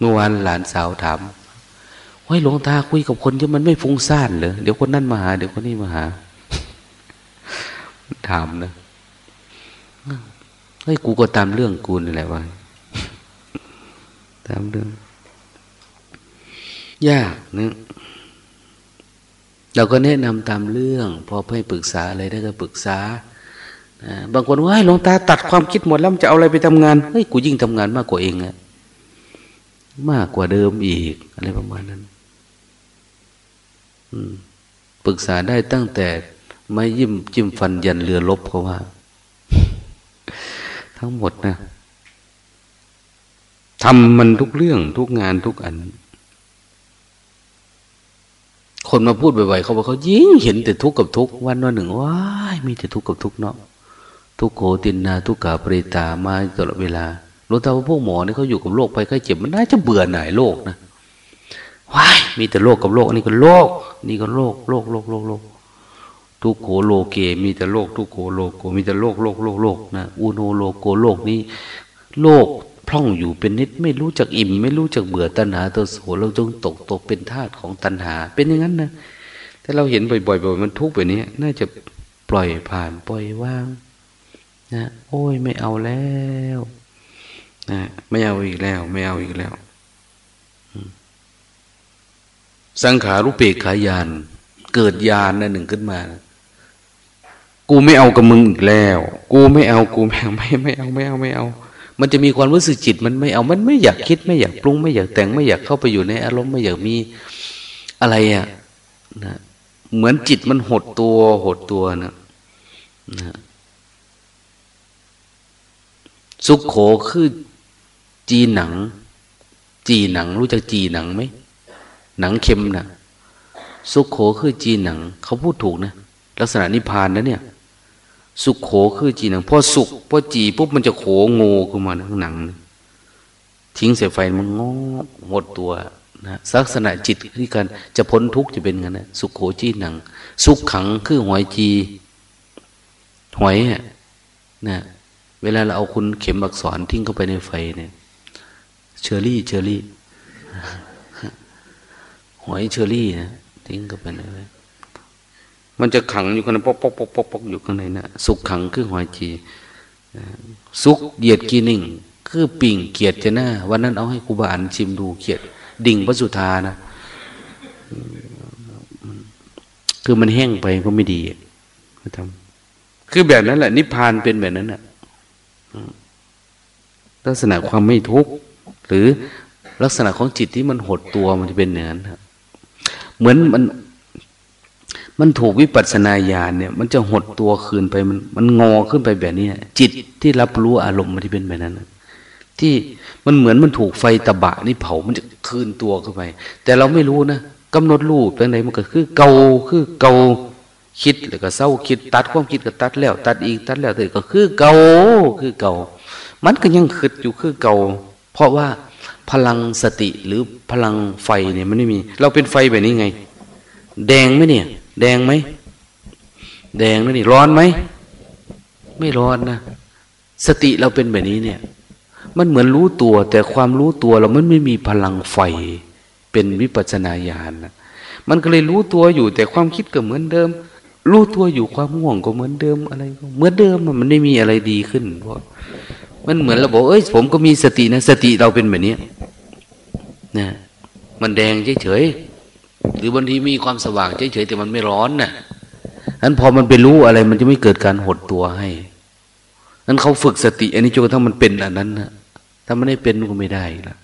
เมื่อวานหลานสาวถามเฮ้หลวงตาคุยกับคนที่มันไม่ฟุ้งซ่านเหรอเดี๋ยวคนนั่นมาหา เดี๋ยวคนนี้มาหา ถามนะเฮ้ยกูก็ตามเรื่องกูนี่แหละวะตามเรื่อง ยากนะเราก็แนะนำตามเรื่อง พอให้ปรึกษาอะไรได้ก็ปรึกษาบางคนว่าหลวงตาตัดความคิดหมดแล้วจะเอาอะไรไปทำงานเฮ้ยกูยิ่งทำงานมากกว่าเองอะ มากกว่าเดิมอีก อะไรประมาณนั้นปรึกษาได้ตั้งแต่ไม่ยิ้มจิ้มฟันยันเรือลบเขาว่า ทั้งหมดนะทำมันทุกเรื่องทุกงานทุกอัน คนมาพูดบ่อยๆเขาบอกเขายิ่งเห็นแต่ทุกข์กับทุกข์วันวันหนึ่งว้ายมีแต่ทุกข์กับทุกข์เนาะทุกโขตินนาทุกกาปริตามาตลอดเวลา รู้แต่าพวกหมอเนี่ยเขาอยู่กับโรคไปไข้เจ็บมันน่าจะเบื่อหน่ายโรคนะว้ายมีแต่โรคกับโรคอันี่ก็โรคนี่ก็โรคโรคโรคโรคโรคทุกโขโลเก มีแต่โรคทุกโขโลโก มีแต่โรคโรคโรคโรคนะอุโนโลโกโรคนี้โรคพร่องอยู่เป็นนิดไม่รู้จักอิ่ม ไม่รู้จักเบื่อตัณหาตัวโสเราจงตกตกเป็นทาสของตัณหา เป็นอย่างนั้นนะถ้าเราเห็นบ่อยๆมันทุกข์แบบนี้น่าจะปล่อยผ่านปล่อยว่าง นะ โอ้ยไม่เอาแล้ว นะไม่เอาอีกแล้ว ไม่เอาอีกแล้ว สังขารุเปกขายาน เกิดยานนั่นหนึ่งขึ้นมา กูไม่เอากับมึงอีกแล้ว กูไม่เอากูไม่เอาไม่ไม่เอาไม่เอาไม่เอา มันจะมีความรู้สึกจิต มันไม่เอา มันไม่อยากคิดไม่อยากปรุง ไม่อยากแต่งไม่อยากเข้าไปอยู่ในอารมณ์ไม่อยากมีอะไรอะนะเหมือนจิตมันหดตัวหดตัวนะนะสุขโขคือ จีหนัง จีหนัง รู้จักจีหนังไหมหนังเค็มนะสุขโขคือจีหนัง เขาพูดถูกนะลักษณะนิพานนะเนี่ย สุขโขคือจีหนังพอสุขพอจีปุ๊บมันจะโขงงขึ้นมาทั้งหนัง ทิ้งเสียไฟมันงอหมดตัวนะลักษณะจิตที่การจะพ้นทุกข์จะเป็นงั้นนะสุขโขจีหนัง สุขขังคือหอยจีหอยนะเวลาเราเอาคุณเข็มอักษรทิ้งเข้าไปในไฟเนี่ย เชอรี่ เชอรี่ หอยเชอรี่นะทิ้งเข้าไปในไฟมันจะขังอยู่ข้างในปอกปอกปอกปอกปอกอยู่ข้างในนะสุกขังคือหอยจีสุกเหยียดกีนิ่ง คือปิ่งเกียดจะหน้าวันนั้นเอาให้ครูบาอันชิมดูเกียด ดิ่งพระสุธานะคือมันแห้งไปก็ไม่ดีทำคือแบบนั้นแหละ นิพพานเป็นแบบนั้นแหละลักษณะความไม่ทุกข์หรือลักษณะของจิตที่มันหดตัวมันจะเป็นอย่างนั้นเหมือนมัน มันถูกวิปัสสนาญาณเนี่ย มันจะหดตัวคืนไปมันมันงอขึ้นไปแบบนี้จิตที่รับรู้อารมณ์มันที่เป็นแบบนั้นที่มันเหมือนมันถูกไฟตะบะนี่เผามันจะคืนตัวเข้าไป แต่เราไม่รู้นะกำหนดรูปตั้งไหนมันก็คือเกาคือเกาคิดแล้วก็เศร้าคิด ตัดความคิดก็ตัดแล้ว ตัดอีกตัดแล้วแต่ก็คือเกาคือเกามันก็ยังคิดอยู่คือเกา ราะว่าพลังสติหรือพลังไฟเนี่ยมันไม่มี เราเป็นไฟแบบนี้ไง แดงไหมเนี่ย แดงไหมแดงนะนี่ร้อนไหมไม่ร้อนนะสติเราเป็นแบบนี้เนี่ย มันเหมือนรู้ตัว แต่ความรู้ตัวเรามันไม่มีพลังไฟ เป็นวิปัสนาญาณนะมันก็เลยรู้ตัวอยู่ แต่ความคิดก็เหมือนเดิม รู้ตัวอยู่ความง่วงก็เหมือนเดิมอะไรก็เหมือนเดิมมันไม่มีอะไรดีขึ้นเพราะ มันเหมือนเราบอกเอ้ยผมก็มีสตินะสติเราเป็นแบบนี้นะมันแดงเฉยๆหรือบางทีมีความสว่างเฉยๆแต่มันไม่ร้อนนะ่ะนั้นพอมันไปรู้อะไร มันจะไม่เกิดการหดตัวให้นั้นเขาฝึกสติ อันนี้จนกระทั่งมันเป็นอันนั้นนะถ้ามันไม่เป็นก็ไม่ได้ละ